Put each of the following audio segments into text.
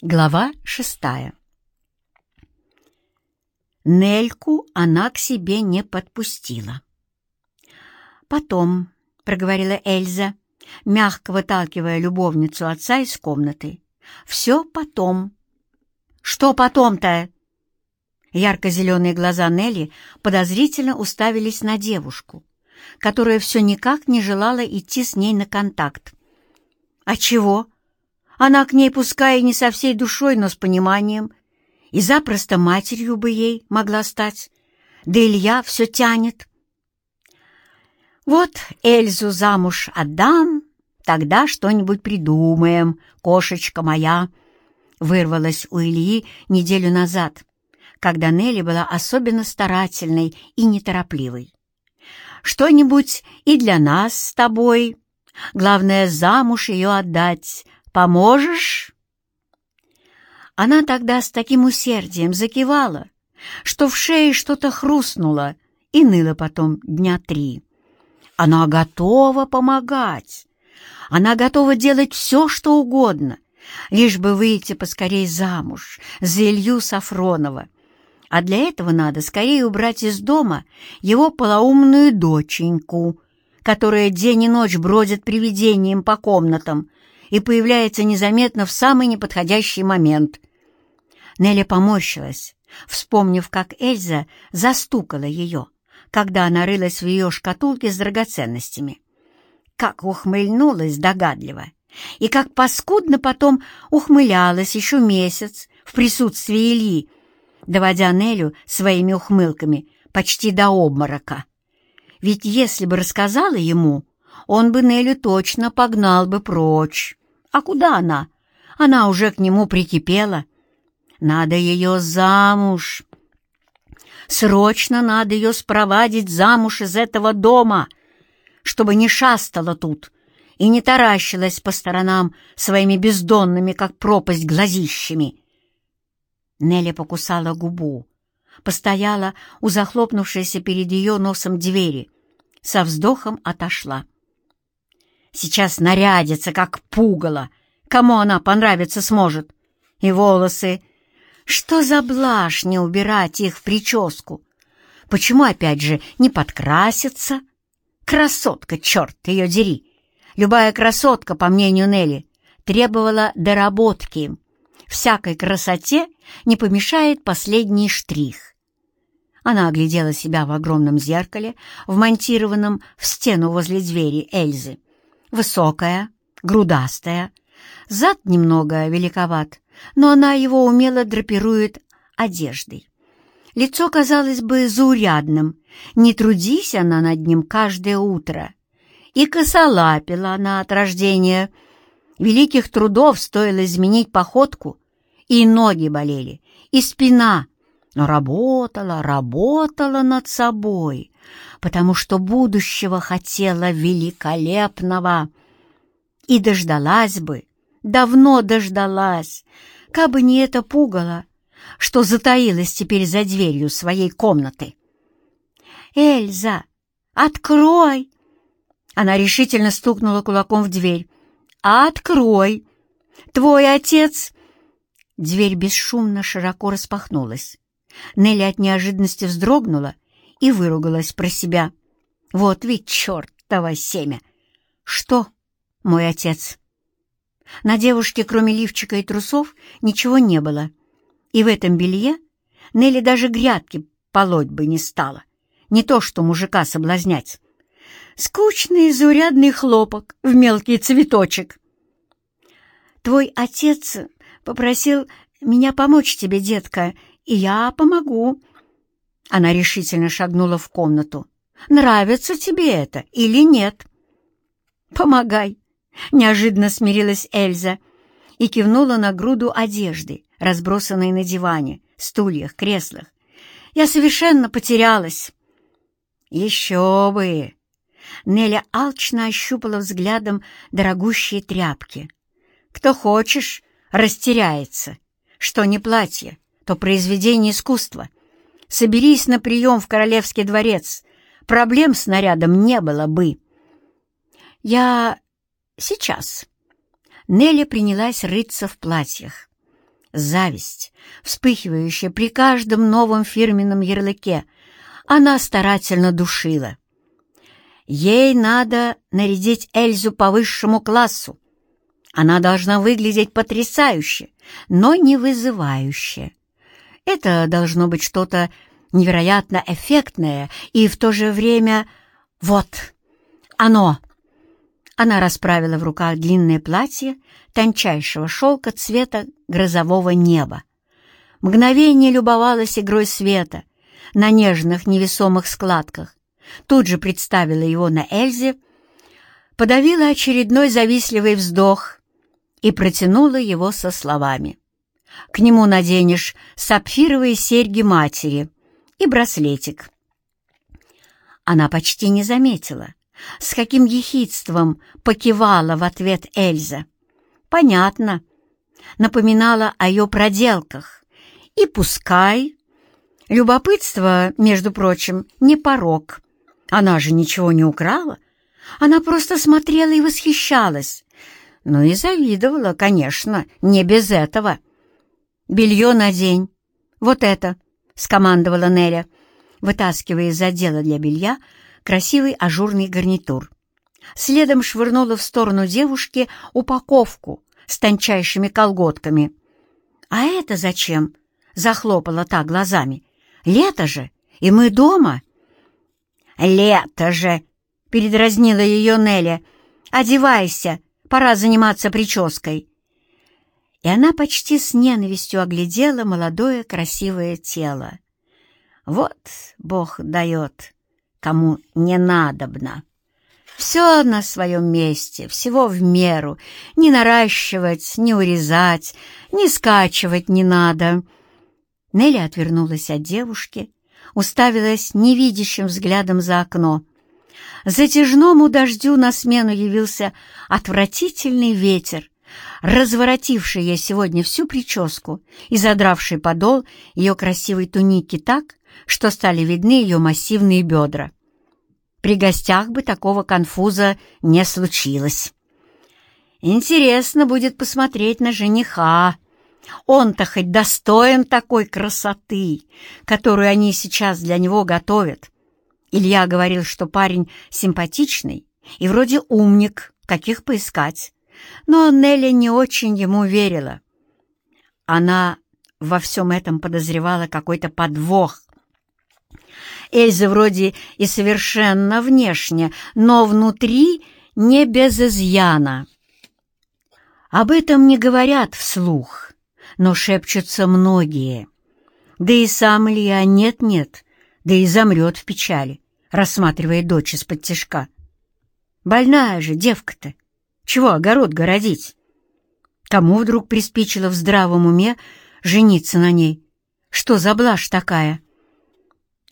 Глава шестая Нельку она к себе не подпустила. «Потом», — проговорила Эльза, мягко выталкивая любовницу отца из комнаты, — «все потом». «Что потом-то?» Ярко-зеленые глаза Нелли подозрительно уставились на девушку, которая все никак не желала идти с ней на контакт. «А чего?» Она к ней, пускай и не со всей душой, но с пониманием, и запросто матерью бы ей могла стать. Да Илья все тянет. Вот Эльзу замуж отдам, тогда что-нибудь придумаем, кошечка моя, вырвалась у Ильи неделю назад, когда Нелли была особенно старательной и неторопливой. Что-нибудь и для нас с тобой. Главное, замуж ее отдать, Поможешь?» Она тогда с таким усердием закивала, что в шее что-то хрустнуло и ныло потом дня три. Она готова помогать. Она готова делать все, что угодно, лишь бы выйти поскорей замуж за Илью Сафронова. А для этого надо скорее убрать из дома его полоумную доченьку, которая день и ночь бродит привидением по комнатам, и появляется незаметно в самый неподходящий момент. Нелли поморщилась, вспомнив, как Эльза застукала ее, когда она рылась в ее шкатулке с драгоценностями. Как ухмыльнулась догадливо, и как паскудно потом ухмылялась еще месяц в присутствии Ильи, доводя Нелю своими ухмылками почти до обморока. Ведь если бы рассказала ему, он бы Нелю точно погнал бы прочь. А куда она? Она уже к нему прикипела. Надо ее замуж. Срочно надо ее спровадить замуж из этого дома, чтобы не шастала тут и не таращилась по сторонам своими бездонными, как пропасть, глазищами. Нелли покусала губу, постояла у захлопнувшейся перед ее носом двери, со вздохом отошла. Сейчас нарядится, как пугало. Кому она понравиться сможет? И волосы. Что за блажь не убирать их в прическу? Почему, опять же, не подкраситься? Красотка, черт ее дери! Любая красотка, по мнению Нелли, требовала доработки. Всякой красоте не помешает последний штрих. Она оглядела себя в огромном зеркале, вмонтированном в стену возле двери Эльзы. Высокая, грудастая, зад немного великоват, но она его умело драпирует одеждой. Лицо казалось бы заурядным, не трудись она над ним каждое утро. И косолапила она от рождения. Великих трудов стоило изменить походку, и ноги болели, и спина, но работала, работала над собой, потому что будущего хотела великолепного. И дождалась бы, давно дождалась, кабы не это пугало, что затаилась теперь за дверью своей комнаты. «Эльза, открой!» Она решительно стукнула кулаком в дверь. «Открой! Твой отец...» Дверь бесшумно широко распахнулась. Нелли от неожиданности вздрогнула и выругалась про себя. «Вот ведь чертово семя!» «Что, мой отец?» На девушке, кроме лифчика и трусов, ничего не было. И в этом белье Нелли даже грядки полоть бы не стала. Не то что мужика соблазнять. Скучный заурядный хлопок в мелкий цветочек. «Твой отец попросил меня помочь тебе, детка, и я помогу», она решительно шагнула в комнату. «Нравится тебе это или нет?» «Помогай!» — неожиданно смирилась Эльза и кивнула на груду одежды, разбросанной на диване, стульях, креслах. «Я совершенно потерялась!» «Еще бы!» Неля алчно ощупала взглядом дорогущие тряпки. «Кто хочешь, растеряется. Что не платье, то произведение искусства. Соберись на прием в Королевский дворец. Проблем с нарядом не было бы. Я... сейчас. Нелли принялась рыться в платьях. Зависть, вспыхивающая при каждом новом фирменном ярлыке, она старательно душила. Ей надо нарядить Эльзу по высшему классу. Она должна выглядеть потрясающе, но не вызывающе. Это должно быть что-то невероятно эффектное и в то же время... Вот, оно! Она расправила в руках длинное платье тончайшего шелка цвета грозового неба. Мгновение любовалась игрой света на нежных невесомых складках, тут же представила его на Эльзе, подавила очередной завистливый вздох и протянула его со словами. «К нему наденешь сапфировые серьги матери и браслетик». Она почти не заметила, с каким ехидством покивала в ответ Эльза. Понятно, напоминала о ее проделках. И пускай. Любопытство, между прочим, не порог. Она же ничего не украла. Она просто смотрела и восхищалась. Ну и завидовала, конечно, не без этого. «Белье надень. Вот это», — скомандовала Неля, вытаскивая из отдела для белья красивый ажурный гарнитур. Следом швырнула в сторону девушки упаковку с тончайшими колготками. «А это зачем?» — захлопала та глазами. «Лето же, и мы дома». «Лето же!» — передразнила ее Нелли. «Одевайся, пора заниматься прической». И она почти с ненавистью оглядела молодое красивое тело. Вот Бог дает, кому не надобно. Все на своем месте, всего в меру. Не наращивать, не урезать, не скачивать не надо. Нелли отвернулась от девушки, уставилась невидящим взглядом за окно. Затяжному дождю на смену явился отвратительный ветер, разворотивший ей сегодня всю прическу и задравший подол ее красивой туники так, что стали видны ее массивные бедра. При гостях бы такого конфуза не случилось. Интересно будет посмотреть на жениха, он-то хоть достоин такой красоты, которую они сейчас для него готовят. Илья говорил, что парень симпатичный и вроде умник, каких поискать. Но Нелли не очень ему верила. Она во всем этом подозревала какой-то подвох. Эльза вроде и совершенно внешне, но внутри не без изъяна. Об этом не говорят вслух но шепчутся многие. Да и сам Илья нет-нет, да и замрет в печали, рассматривая дочь из-под тяжка. Больная же девка-то, чего огород городить? Кому вдруг приспичило в здравом уме жениться на ней? Что за блажь такая?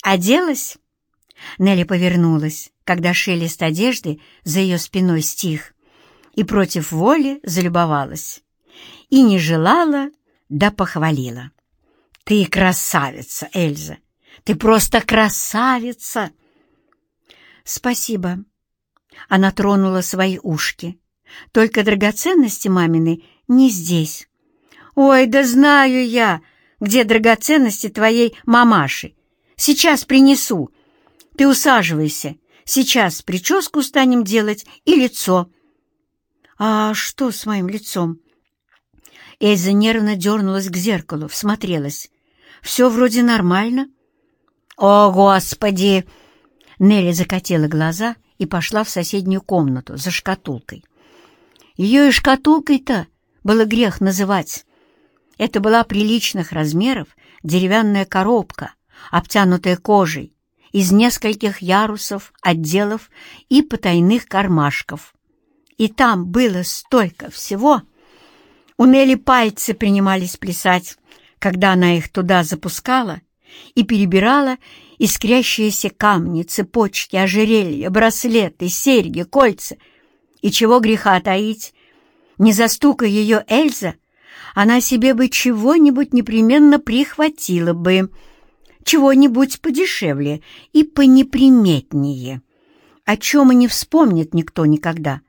Оделась? Нелли повернулась, когда шелест одежды за ее спиной стих, и против воли залюбовалась. И не желала да похвалила. «Ты красавица, Эльза! Ты просто красавица!» «Спасибо!» Она тронула свои ушки. «Только драгоценности мамины не здесь». «Ой, да знаю я, где драгоценности твоей мамаши. Сейчас принесу. Ты усаживайся. Сейчас прическу станем делать и лицо». «А что с моим лицом?» Эльза нервно дернулась к зеркалу, всмотрелась. «Все вроде нормально». «О, Господи!» Нелли закатила глаза и пошла в соседнюю комнату за шкатулкой. Ее и шкатулкой-то было грех называть. Это была приличных размеров деревянная коробка, обтянутая кожей, из нескольких ярусов, отделов и потайных кармашков. И там было столько всего — у Нелли пальцы принимались плясать, когда она их туда запускала и перебирала искрящиеся камни, цепочки, ожерелья, браслеты, серьги, кольца. И чего греха таить? Не застукая ее Эльза, она себе бы чего-нибудь непременно прихватила бы, чего-нибудь подешевле и понеприметнее, о чем и не вспомнит никто никогда,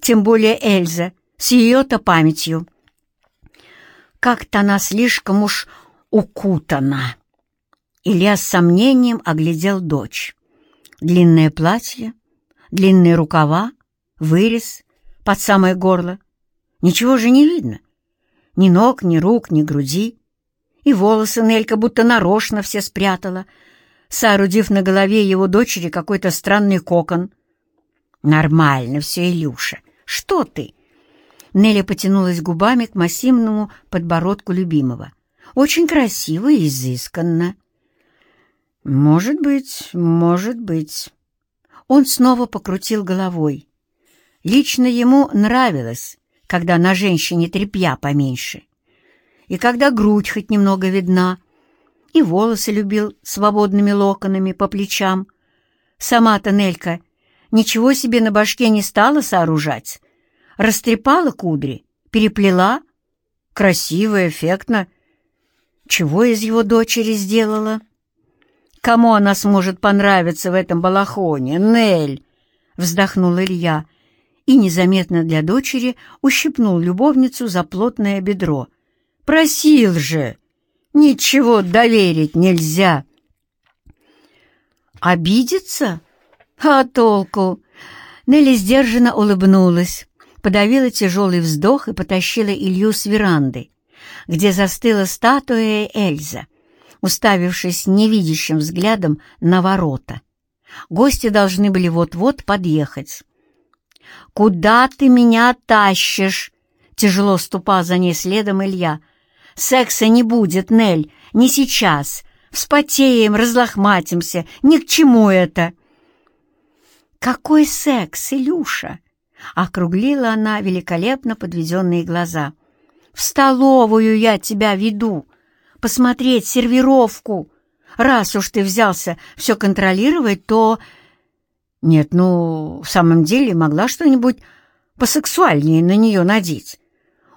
тем более Эльза с ее-то памятью. Как-то она слишком уж укутана. Илья с сомнением оглядел дочь. Длинное платье, длинные рукава, вырез под самое горло. Ничего же не видно. Ни ног, ни рук, ни груди. И волосы Нелька будто нарочно все спрятала, соорудив на голове его дочери какой-то странный кокон. «Нормально все, Илюша. Что ты?» Нелли потянулась губами к массивному подбородку любимого. «Очень красиво и изысканно». «Может быть, может быть». Он снова покрутил головой. Лично ему нравилось, когда на женщине тряпья поменьше, и когда грудь хоть немного видна, и волосы любил свободными локонами по плечам. Сама-то Нелька ничего себе на башке не стала сооружать, растрепала кудри, переплела. Красиво, эффектно. Чего из его дочери сделала? Кому она сможет понравиться в этом балахоне, Нель? Вздохнул Илья и незаметно для дочери ущипнул любовницу за плотное бедро. Просил же! Ничего доверить нельзя. Обидеться? А толку? Нелли сдержанно улыбнулась подавила тяжелый вздох и потащила Илью с веранды, где застыла статуя Эльза, уставившись невидящим взглядом на ворота. Гости должны были вот-вот подъехать. «Куда ты меня тащишь?» — тяжело ступал за ней следом Илья. «Секса не будет, Нель, не сейчас. Вспотеем, разлохматимся. Ни к чему это!» «Какой секс, Илюша?» Округлила она великолепно подведенные глаза. «В столовую я тебя веду, посмотреть сервировку. Раз уж ты взялся все контролировать, то...» «Нет, ну, в самом деле могла что-нибудь посексуальнее на нее надеть.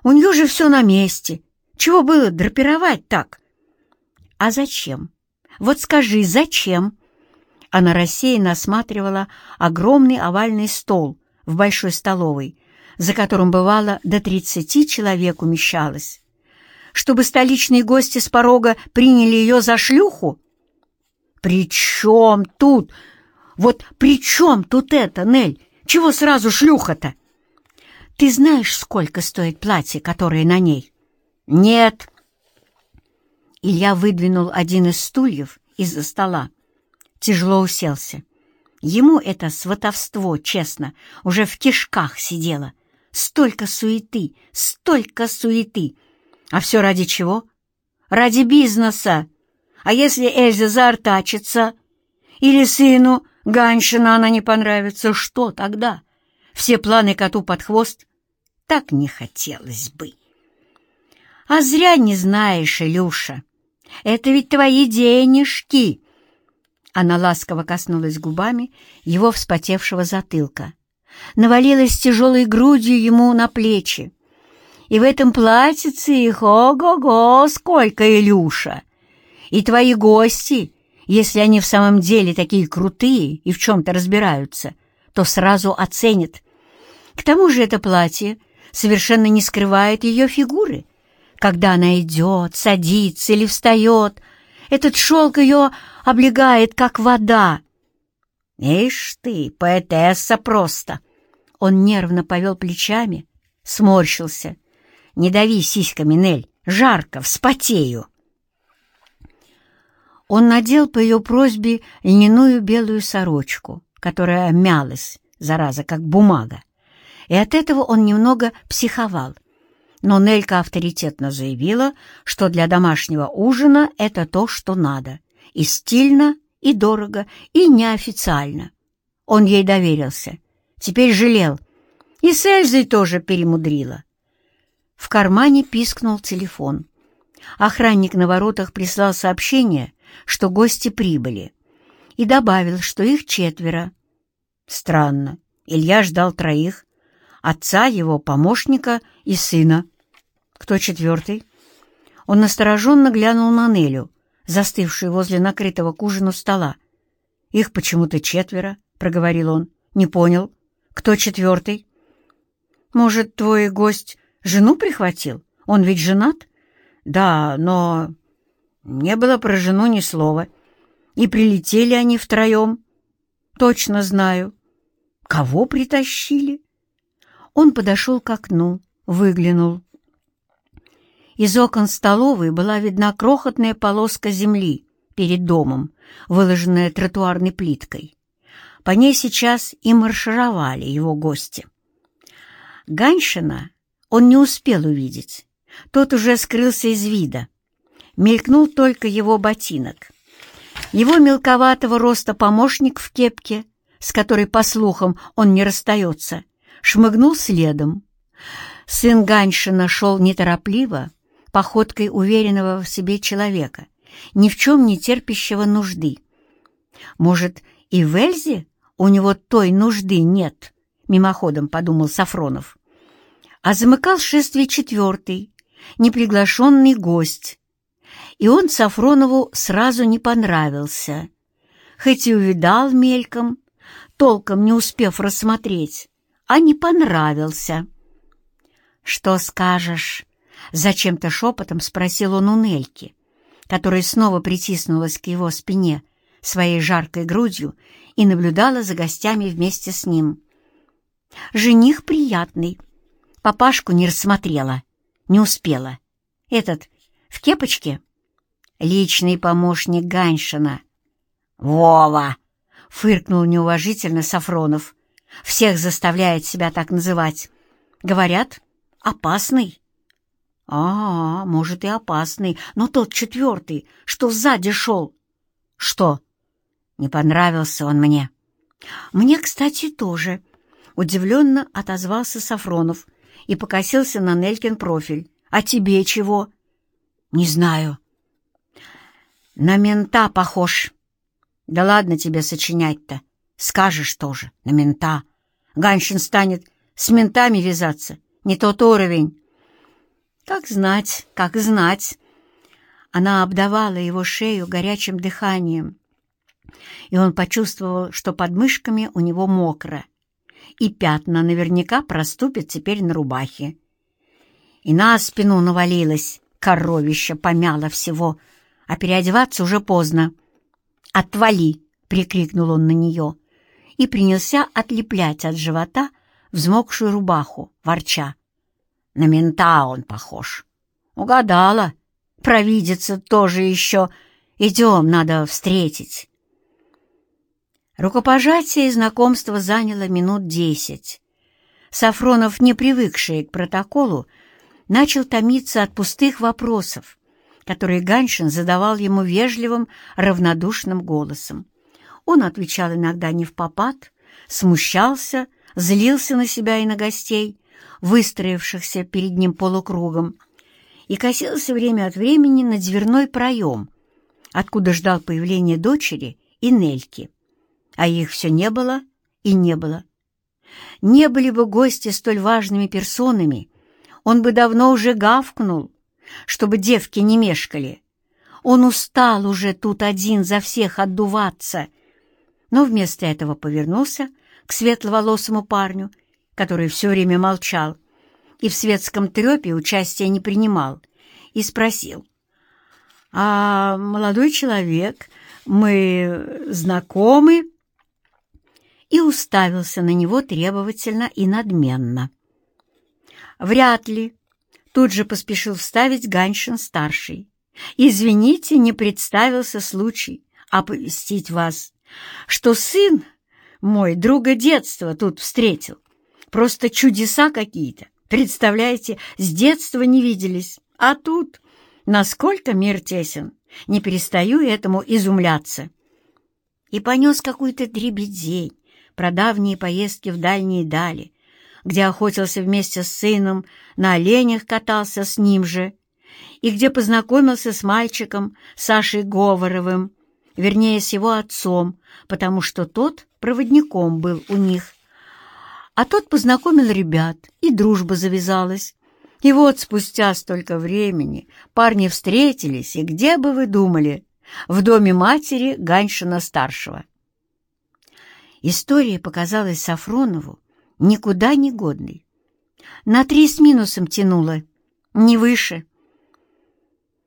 У нее же все на месте. Чего было драпировать так?» «А зачем? Вот скажи, зачем?» Она рассеянно осматривала огромный овальный стол, в большой столовой, за которым бывало до тридцати человек умещалось. Чтобы столичные гости с порога приняли ее за шлюху? «При чем тут? Вот при чем тут это, Нель? Чего сразу шлюха-то?» «Ты знаешь, сколько стоит платье, которое на ней?» «Нет». Илья выдвинул один из стульев из-за стола, тяжело уселся. Ему это сватовство, честно, уже в кишках сидело. Столько суеты, столько суеты. А все ради чего? Ради бизнеса. А если Эльза заортачится? Или сыну Ганшина она не понравится, что тогда? Все планы коту под хвост? Так не хотелось бы. А зря не знаешь, Илюша. Это ведь твои денежки. Она ласково коснулась губами его вспотевшего затылка, навалилась тяжелой грудью ему на плечи. И в этом платьице их, ого-го, сколько, Илюша! И твои гости, если они в самом деле такие крутые и в чем-то разбираются, то сразу оценят. К тому же это платье совершенно не скрывает ее фигуры. Когда она идет, садится или встает, этот шелк ее облегает, как вода. «Ишь ты, поэтесса просто!» Он нервно повел плечами, сморщился. «Не дави сиськами, Нель, жарко, вспотею!» Он надел по ее просьбе льняную белую сорочку, которая мялась, зараза, как бумага, и от этого он немного психовал. Но Нелька авторитетно заявила, что для домашнего ужина это то, что надо — и стильно, и дорого, и неофициально. Он ей доверился. Теперь жалел. И с Эльзой тоже перемудрила. В кармане пискнул телефон. Охранник на воротах прислал сообщение, что гости прибыли, и добавил, что их четверо. Странно. Илья ждал троих. Отца, его помощника и сына. Кто четвертый? Он настороженно глянул на Нелю, застывшую возле накрытого к ужину стола. «Их почему-то четверо», — проговорил он. «Не понял. Кто четвертый?» «Может, твой гость жену прихватил? Он ведь женат? Да, но не было про жену ни слова. И прилетели они втроем. Точно знаю. Кого притащили? Он подошел к окну, выглянул. Из окон столовой была видна крохотная полоска земли перед домом, выложенная тротуарной плиткой. По ней сейчас и маршировали его гости. Ганшина он не успел увидеть. Тот уже скрылся из вида. Мелькнул только его ботинок. Его мелковатого роста помощник в кепке, с которой, по слухам, он не расстается, шмыгнул следом. Сын Ганшина шел неторопливо, походкой уверенного в себе человека, ни в чем не терпящего нужды. Может, и в Эльзе у него той нужды нет, мимоходом подумал Сафронов. А замыкал шествие четвертый, неприглашенный гость. И он Сафронову сразу не понравился, хоть и увидал мельком, толком не успев рассмотреть, а не понравился. «Что скажешь?» — зачем-то шепотом спросил он у Нельки, которая снова притиснулась к его спине своей жаркой грудью и наблюдала за гостями вместе с ним. «Жених приятный. Папашку не рассмотрела, не успела. Этот в кепочке?» «Личный помощник Ганшина». «Вова!» — фыркнул неуважительно Сафронов. «Всех заставляет себя так называть. Говорят, опасный». «А, может, и опасный, но тот четвертый, что сзади шел». «Что?» «Не понравился он мне». «Мне, кстати, тоже», — удивленно отозвался Сафронов и покосился на Нелькин профиль. «А тебе чего?» «Не знаю». «На мента похож». «Да ладно тебе сочинять-то. Скажешь тоже, на мента. Ганшин станет с ментами вязаться. Не тот уровень». Как знать, как знать. Она обдавала его шею горячим дыханием, и он почувствовал, что под мышками у него мокро, и пятна наверняка проступят теперь на рубахе. И на спину навалилась, коровище помяло всего, а переодеваться уже поздно. «Отвали!» — прикрикнул он на нее и принялся отлеплять от живота взмокшую рубаху, ворча. На мента он похож. Угадала. Провидица тоже еще. Идем, надо встретить. Рукопожатие и знакомство заняло минут десять. Сафронов, не привыкший к протоколу, начал томиться от пустых вопросов, которые Ганшин задавал ему вежливым, равнодушным голосом. Он отвечал иногда не в попад, смущался, злился на себя и на гостей, выстроившихся перед ним полукругом, и косился время от времени на дверной проем, откуда ждал появления дочери и Нельки. А их все не было и не было. Не были бы гости столь важными персонами, он бы давно уже гавкнул, чтобы девки не мешкали. Он устал уже тут один за всех отдуваться, но вместо этого повернулся к светловолосому парню который все время молчал и в светском трепе участия не принимал, и спросил, «А молодой человек, мы знакомы?» и уставился на него требовательно и надменно. «Вряд ли», — тут же поспешил вставить Ганшин-старший. «Извините, не представился случай оповестить вас, что сын мой друга детства тут встретил. Просто чудеса какие-то. Представляете, с детства не виделись. А тут, насколько мир тесен, не перестаю этому изумляться. И понес какую-то дребедень про давние поездки в дальние дали, где охотился вместе с сыном, на оленях катался с ним же, и где познакомился с мальчиком Сашей Говоровым, вернее, с его отцом, потому что тот проводником был у них. А тот познакомил ребят, и дружба завязалась. И вот спустя столько времени парни встретились, и где бы вы думали? В доме матери Ганшина-старшего. История показалась Сафронову никуда не годной. На три с минусом тянула, не выше.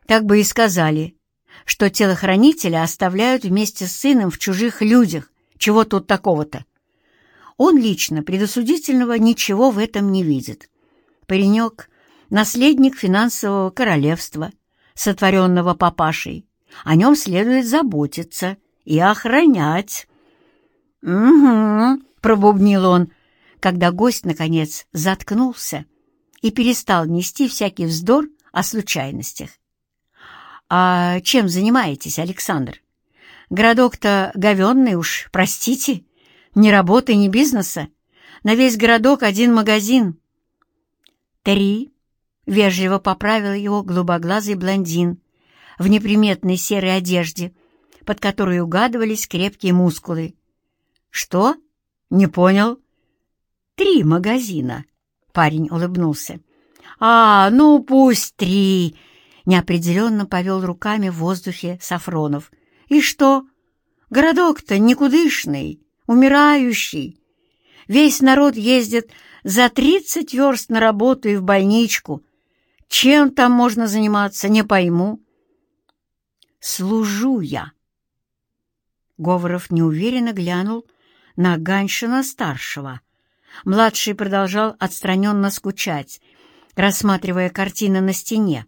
Так бы и сказали, что телохранителя оставляют вместе с сыном в чужих людях. Чего тут такого-то? Он лично предосудительного ничего в этом не видит. Паренек — наследник финансового королевства, сотворенного папашей. О нем следует заботиться и охранять. «Угу», — пробубнил он, когда гость, наконец, заткнулся и перестал нести всякий вздор о случайностях. «А чем занимаетесь, Александр? Городок-то говенный уж, простите, ни работы, ни бизнеса. На весь городок один магазин». «Три», — вежливо поправил его голубоглазый блондин в неприметной серой одежде, под которой угадывались крепкие мускулы. «Что? Не понял?» «Три магазина», — парень улыбнулся. «А, ну пусть три!» неопределенно повел руками в воздухе Сафронов. «И что? Городок-то никудышный, умирающий. Весь народ ездит за тридцать верст на работу и в больничку. Чем там можно заниматься, не пойму». «Служу я». Говоров неуверенно глянул на Ганшина-старшего. Младший продолжал отстраненно скучать, рассматривая картины на стене,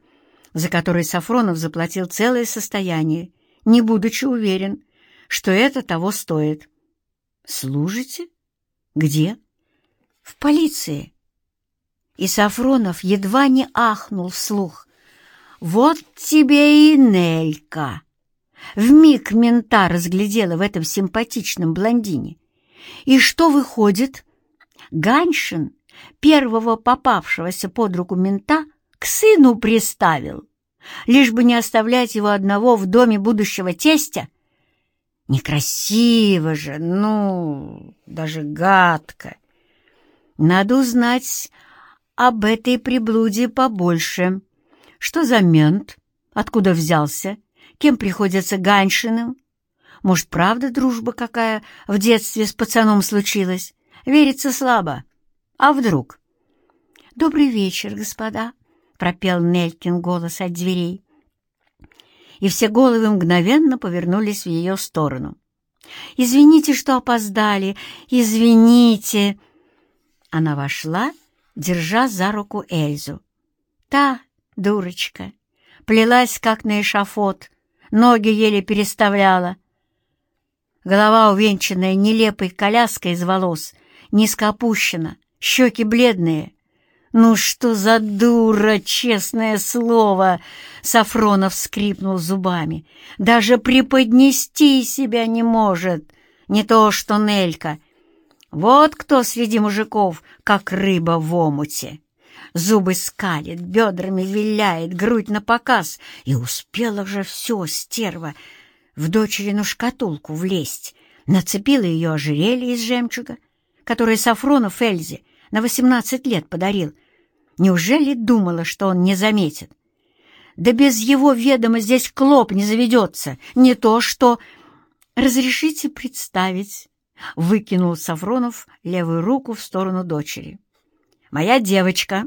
за которые Сафронов заплатил целое состояние, не будучи уверен, что это того стоит. «Служите? Где?» «В полиции». И Сафронов едва не ахнул вслух. «Вот тебе и Нелька!» Вмиг мента разглядела в этом симпатичном блондине. И что выходит? Ганшин, первого попавшегося под руку мента, к сыну приставил, лишь бы не оставлять его одного в доме будущего тестя? Некрасиво же, ну, даже гадко. Надо узнать об этой приблуде побольше. Что за мент? Откуда взялся? Кем приходится Ганшиным? Может, правда дружба какая в детстве с пацаном случилась? Верится слабо. А вдруг? «Добрый вечер, господа!» — пропел Нелькин голос от дверей. И все головы мгновенно повернулись в ее сторону. «Извините, что опоздали! Извините!» Она вошла, держа за руку Эльзу. Та, дурочка, плелась, как на эшафот, ноги еле переставляла. Голова, увенчанная нелепой коляской из волос, низко опущена, щеки бледные — «Ну что за дура, честное слово!» Сафронов скрипнул зубами. «Даже преподнести себя не может, не то что Нелька. Вот кто среди мужиков, как рыба в омуте. Зубы скалит, бедрами виляет, грудь на показ. И успела же все, стерва, в дочерину шкатулку влезть. Нацепила ее ожерелье из жемчуга, которое Сафронов Эльзе на восемнадцать лет подарил. Неужели думала, что он не заметит? Да без его ведома здесь клоп не заведется, не то что... «Разрешите представить?» — выкинул Сафронов левую руку в сторону дочери. «Моя девочка.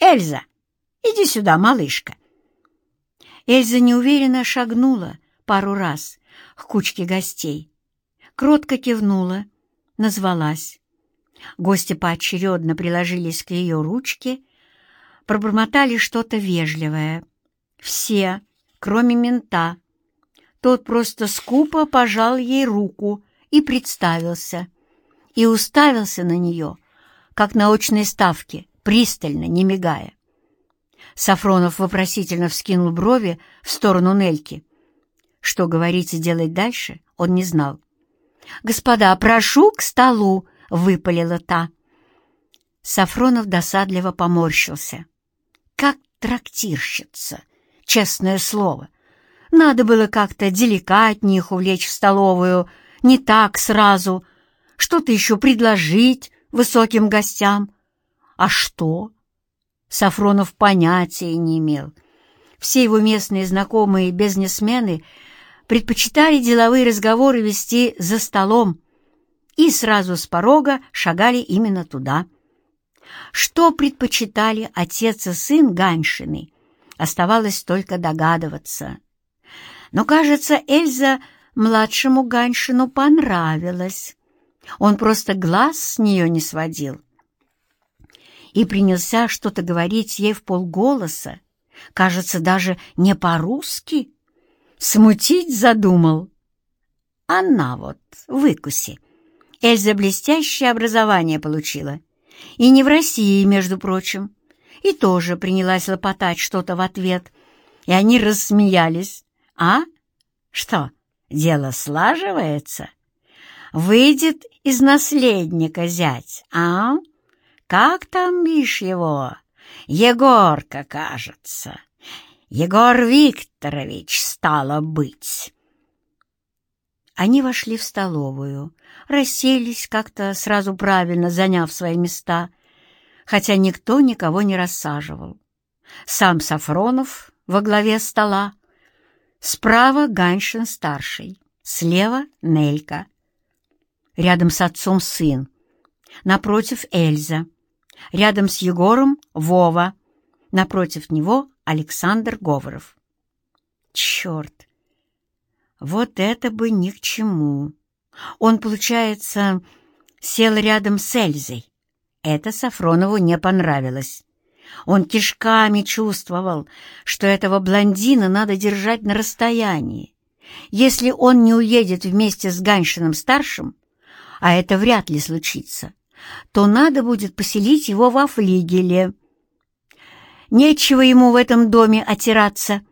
Эльза, иди сюда, малышка». Эльза неуверенно шагнула пару раз к кучке гостей, кротко кивнула, назвалась. Гости поочередно приложились к ее ручке, пробормотали что-то вежливое. Все, кроме мента. Тот просто скупо пожал ей руку и представился, и уставился на нее, как на очной ставке, пристально, не мигая. Сафронов вопросительно вскинул брови в сторону Нельки. Что говорить и делать дальше, он не знал. «Господа, прошу к столу!» — выпалила та. Сафронов досадливо поморщился. «Как трактирщица, честное слово. Надо было как-то деликатнее их увлечь в столовую, не так сразу. Что-то еще предложить высоким гостям. А что?» Сафронов понятия не имел. Все его местные знакомые бизнесмены предпочитали деловые разговоры вести за столом, и сразу с порога шагали именно туда. Что предпочитали отец и сын Ганшины, Оставалось только догадываться. Но, кажется, Эльза младшему Ганшину понравилась. Он просто глаз с нее не сводил. И принялся что-то говорить ей в полголоса, кажется, даже не по-русски. Смутить задумал. Она вот, выкуси. Эльза блестящее образование получила. И не в России, между прочим. И тоже принялась лопотать что-то в ответ. И они рассмеялись. А? Что, дело слаживается? Выйдет из наследника зять, а? Как там, бишь его? Егорка, кажется. Егор Викторович, стало быть. Они вошли в столовую, расселись как-то сразу правильно, заняв свои места, хотя никто никого не рассаживал. Сам Сафронов во главе стола, справа Ганшин-старший, слева Нелька. Рядом с отцом сын, напротив Эльза, рядом с Егором Вова, напротив него Александр Говоров. Черт! Вот это бы ни к чему. Он, получается, сел рядом с Эльзой. Это Сафронову не понравилось. Он кишками чувствовал, что этого блондина надо держать на расстоянии. Если он не уедет вместе с Ганшиным-старшим, а это вряд ли случится, то надо будет поселить его во флигеле. Нечего ему в этом доме отираться.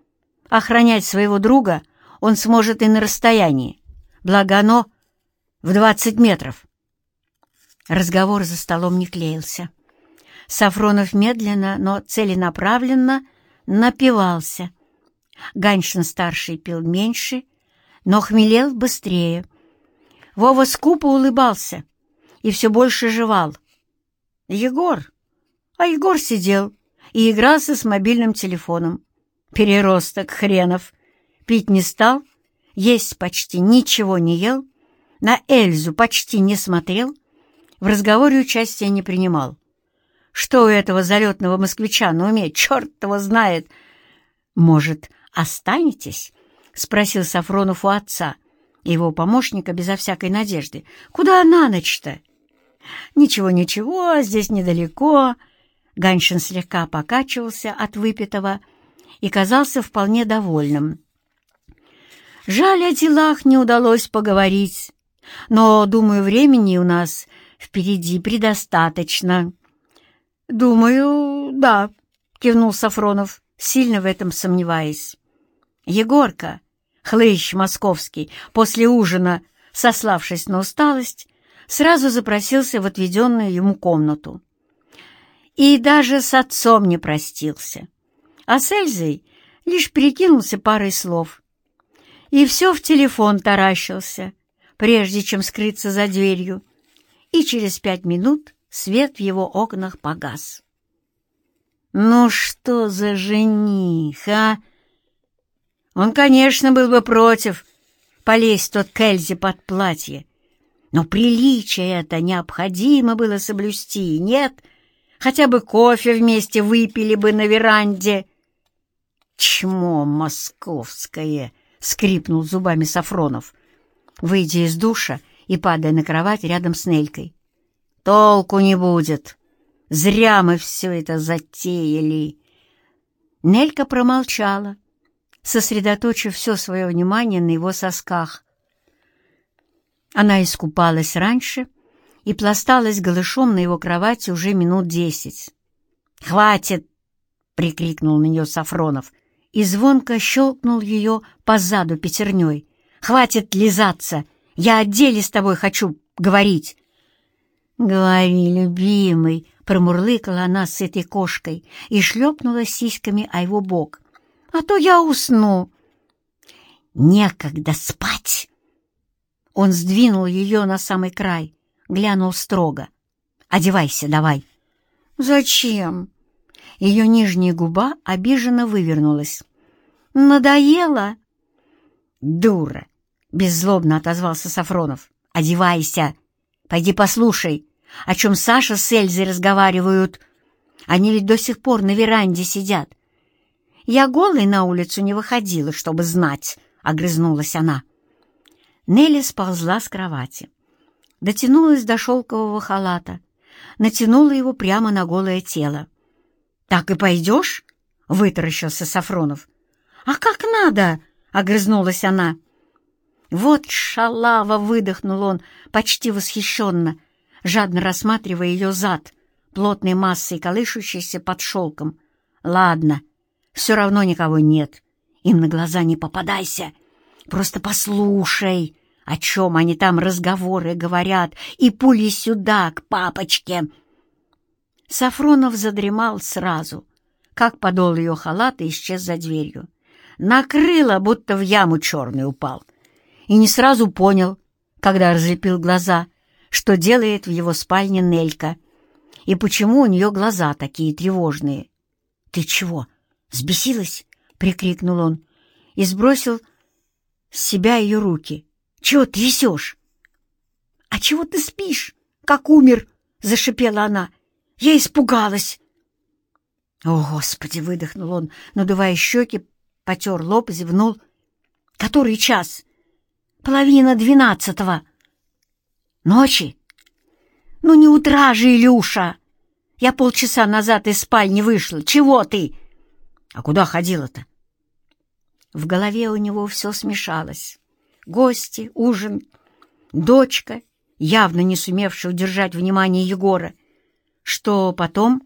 Охранять своего друга — он сможет и на расстоянии, благо оно в двадцать метров. Разговор за столом не клеился. Сафронов медленно, но целенаправленно напивался. Ганшин-старший пил меньше, но хмелел быстрее. Вова скупо улыбался и все больше жевал. Егор, а Егор сидел и игрался с мобильным телефоном. Переросток хренов пить не стал, есть почти ничего не ел, на Эльзу почти не смотрел, в разговоре участия не принимал. Что у этого залетного москвича на уме, черт его знает. «Может, останетесь?» — спросил Сафронов у отца, его помощника безо всякой надежды. «Куда на ночь-то?» «Ничего-ничего, здесь недалеко». Ганшин слегка покачивался от выпитого и казался вполне довольным. Жаль, о делах не удалось поговорить, но, думаю, времени у нас впереди предостаточно. — Думаю, да, — кивнул Сафронов, сильно в этом сомневаясь. Егорка, хлыщ московский, после ужина, сославшись на усталость, сразу запросился в отведенную ему комнату. И даже с отцом не простился, а с Эльзой лишь перекинулся парой слов — и все в телефон таращился, прежде чем скрыться за дверью, и через пять минут свет в его окнах погас. «Ну что за жених, а?» Он, конечно, был бы против полезть тот Кельзи под платье, но приличие это необходимо было соблюсти, нет? Хотя бы кофе вместе выпили бы на веранде. Чмо московское! — скрипнул зубами Сафронов, выйдя из душа и падая на кровать рядом с Нелькой. «Толку не будет! Зря мы все это затеяли!» Нелька промолчала, сосредоточив все свое внимание на его сосках. Она искупалась раньше и пласталась голышом на его кровати уже минут десять. «Хватит!» — прикрикнул на нее Сафронов — и звонко щелкнул ее по заду пятерней. «Хватит лизаться! Я о деле с тобой хочу говорить!» «Говори, любимый!» — промурлыкала она с этой кошкой и шлепнула сиськами о его бок. «А то я усну!» «Некогда спать!» Он сдвинул ее на самый край, глянул строго. «Одевайся давай!» «Зачем?» Ее нижняя губа обиженно вывернулась. «Надоело?» «Дура!» — беззлобно отозвался Сафронов. «Одевайся! Пойди послушай, о чем Саша с Эльзой разговаривают. Они ведь до сих пор на веранде сидят. Я голой на улицу не выходила, чтобы знать, — огрызнулась она. Нелли сползла с кровати, дотянулась до шелкового халата, натянула его прямо на голое тело. — Так и пойдешь? — вытаращился Сафронов. — А как надо? — огрызнулась она. «Вот шалава!» — выдохнул он, почти восхищенно, жадно рассматривая ее зад, плотной массой колышущейся под шелком. «Ладно, все равно никого нет. Им на глаза не попадайся. Просто послушай, о чем они там разговоры говорят, и пули сюда, к папочке!» Сафронов задремал сразу, как подол ее халата исчез за дверью. Накрыло, будто в яму черный упал — и не сразу понял, когда разлепил глаза, что делает в его спальне Нелька, и почему у нее глаза такие тревожные. «Ты чего, сбесилась?» — прикрикнул он и сбросил с себя ее руки. «Чего трясешь?» «А чего ты спишь, как умер?» — зашипела она. «Я испугалась». «О, Господи!» — выдохнул он, надувая щеки, потер лоб, зевнул. «Который час?» Половина двенадцатого. Ночи? Ну не утра же, Илюша! Я полчаса назад из спальни вышла. Чего ты? А куда ходила-то? В голове у него все смешалось. Гости, ужин, дочка, явно не сумевшая удержать внимание Егора. Что потом?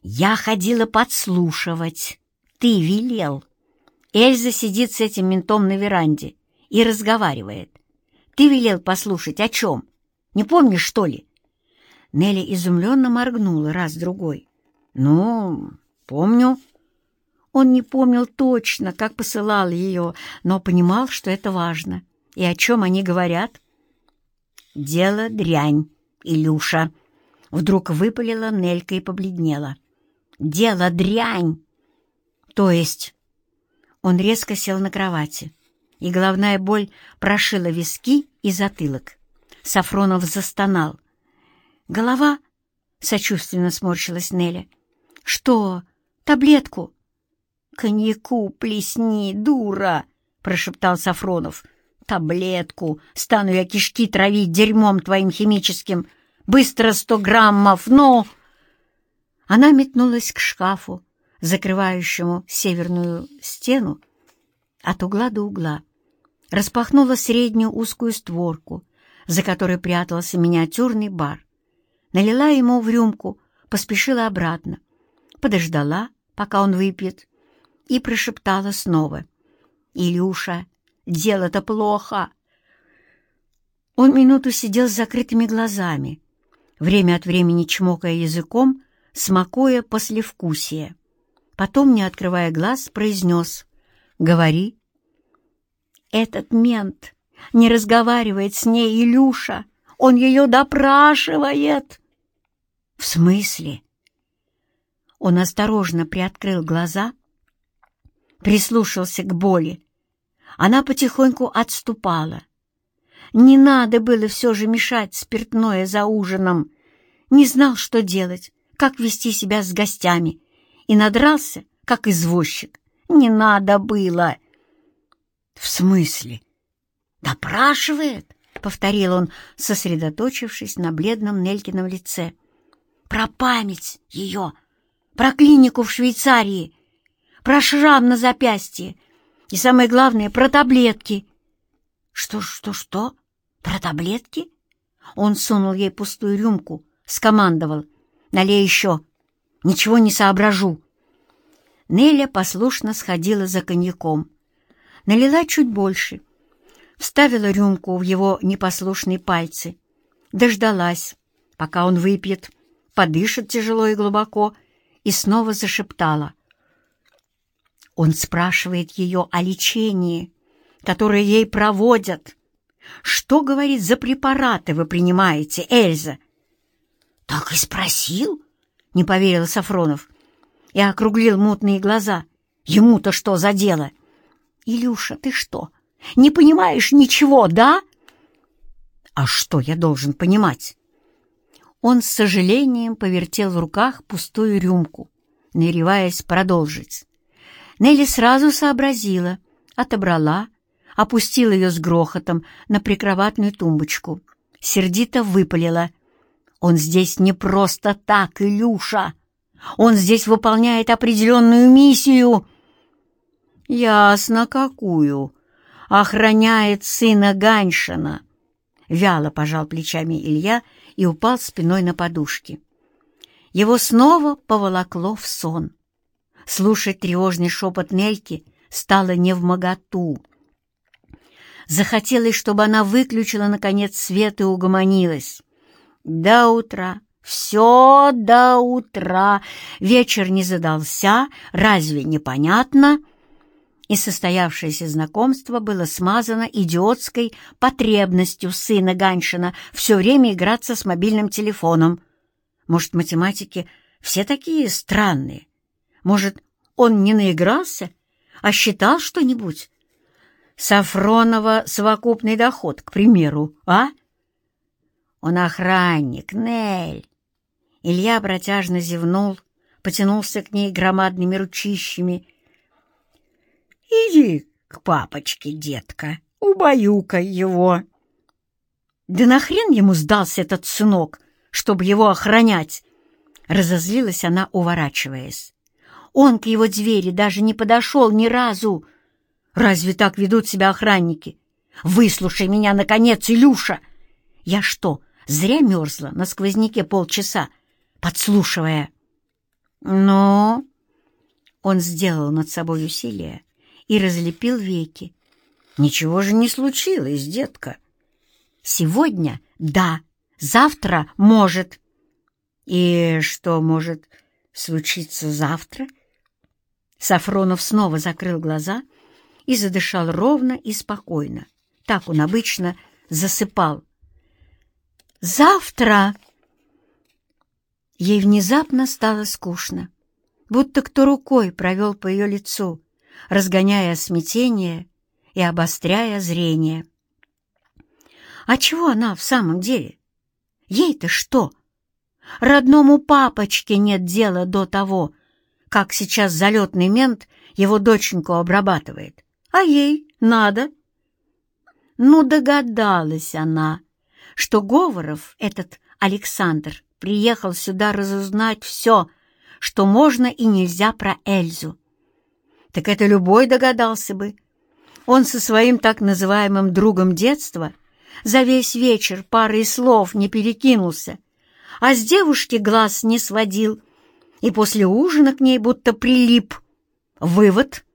Я ходила подслушивать. Ты велел. Эльза сидит с этим ментом на веранде и разговаривает. Ты велел послушать о чем? Не помнишь, что ли?» Нелли изумленно моргнула раз-другой. «Ну, помню». Он не помнил точно, как посылал ее, но понимал, что это важно. И о чем они говорят? «Дело дрянь, Илюша!» Вдруг выпалила Нелька и побледнела. «Дело дрянь!» «То есть он резко сел на кровати, и головная боль прошила виски и затылок. Сафронов застонал. «Голова?» — сочувственно сморщилась Неля. «Что? Таблетку?» «Коньяку плесни, дура!» — прошептал Сафронов. «Таблетку! Стану я кишки травить дерьмом твоим химическим! Быстро сто граммов, ну!» Она метнулась к шкафу, закрывающему северную стену от угла до угла, распахнула среднюю узкую створку, за которой прятался миниатюрный бар, налила ему в рюмку, поспешила обратно, подождала, пока он выпьет, и прошептала снова. «Илюша, дело-то плохо!» Он минуту сидел с закрытыми глазами, время от времени чмокая языком, смакуя послевкусие. Потом, не открывая глаз, произнес «Говори». «Этот мент не разговаривает с ней, Илюша. Он ее допрашивает». «В смысле?» Он осторожно приоткрыл глаза, прислушался к боли. Она потихоньку отступала. Не надо было все же мешать спиртное за ужином. Не знал, что делать, как вести себя с гостями — и надрался, как извозчик. Не надо было. — В смысле? — Допрашивает, — повторил он, сосредоточившись на бледном Нелькином лице. — Про память ее, про клинику в Швейцарии, про шрам на запястье и, самое главное, про таблетки. — Что, что, что? Про таблетки? Он сунул ей пустую рюмку, скомандовал. — Налей еще. — Ничего не соображу». Неля послушно сходила за коньяком. Налила чуть больше. Вставила рюмку в его непослушные пальцы. Дождалась, пока он выпьет, подышит тяжело и глубоко, и снова зашептала. Он спрашивает ее о лечении, которое ей проводят. «Что, — говорит, — за препараты вы принимаете, Эльза?» «Так и спросил?» не поверил Сафронов и округлил мутные глаза. Ему-то что за дело? Илюша, ты что, не понимаешь ничего, да? А что я должен понимать? Он с сожалением повертел в руках пустую рюмку, намереваясь продолжить. Нелли сразу сообразила, отобрала, опустила ее с грохотом на прикроватную тумбочку, сердито выпалила. «Он здесь не просто так, Илюша! Он здесь выполняет определенную миссию!» «Ясно, какую!» охраняет сына Ганьшина!» Вяло пожал плечами Илья и упал спиной на подушки. Его снова поволокло в сон. Слушать тревожный шепот Нельки стало невмоготу. Захотелось, чтобы она выключила, наконец, свет и угомонилась. До утра, все до утра. Вечер не задался, разве непонятно? И состоявшееся знакомство было смазано идиотской потребностью сына Ганшина все время играться с мобильным телефоном. Может, математики все такие странные? Может, он не наигрался, а считал что-нибудь? Сафронова совокупный доход, к примеру, а? Он охранник, Нель. Илья протяжно зевнул, потянулся к ней громадными ручищами. «Иди к папочке, детка, убаюкай его». «Да нахрен ему сдался этот сынок, чтобы его охранять?» Разозлилась она, уворачиваясь. Он к его двери даже не подошел ни разу. Разве так ведут себя охранники? Выслушай меня, наконец, Илюша! Я что, зря мерзла на сквозняке полчаса, подслушивая? Но... Он сделал над собой усилие и разлепил веки. Ничего же не случилось, детка. Сегодня — да, завтра — может. И что может случиться завтра? Сафронов снова закрыл глаза — и задышал ровно и спокойно. Так он обычно засыпал. «Завтра!» Ей внезапно стало скучно, будто кто рукой провел по ее лицу, разгоняя смятение и обостряя зрение. А чего она в самом деле? Ей-то что? Родному папочке нет дела до того, как сейчас залетный мент его доченьку обрабатывает. А ей надо. Ну, догадалась она, что Говоров, этот Александр, приехал сюда разузнать все, что можно и нельзя про Эльзу. Так это любой догадался бы. Он со своим так называемым другом детства за весь вечер парой слов не перекинулся, а с девушки глаз не сводил и после ужина к ней будто прилип. Вывод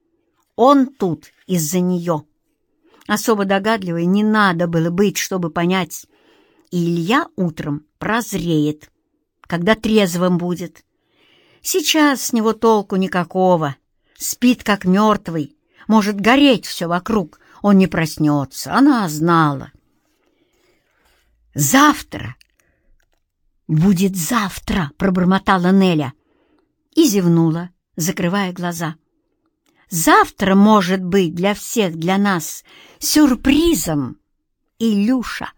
он тут из-за нее. Особо догадливой не надо было быть, чтобы понять. И Илья утром прозреет, когда трезвым будет. Сейчас с него толку никакого. Спит, как мертвый. Может гореть все вокруг. Он не проснется. Она знала. «Завтра!» «Будет завтра!» — пробормотала Неля и зевнула, закрывая глаза. Завтра может быть для всех, для нас, сюрпризом, Илюша.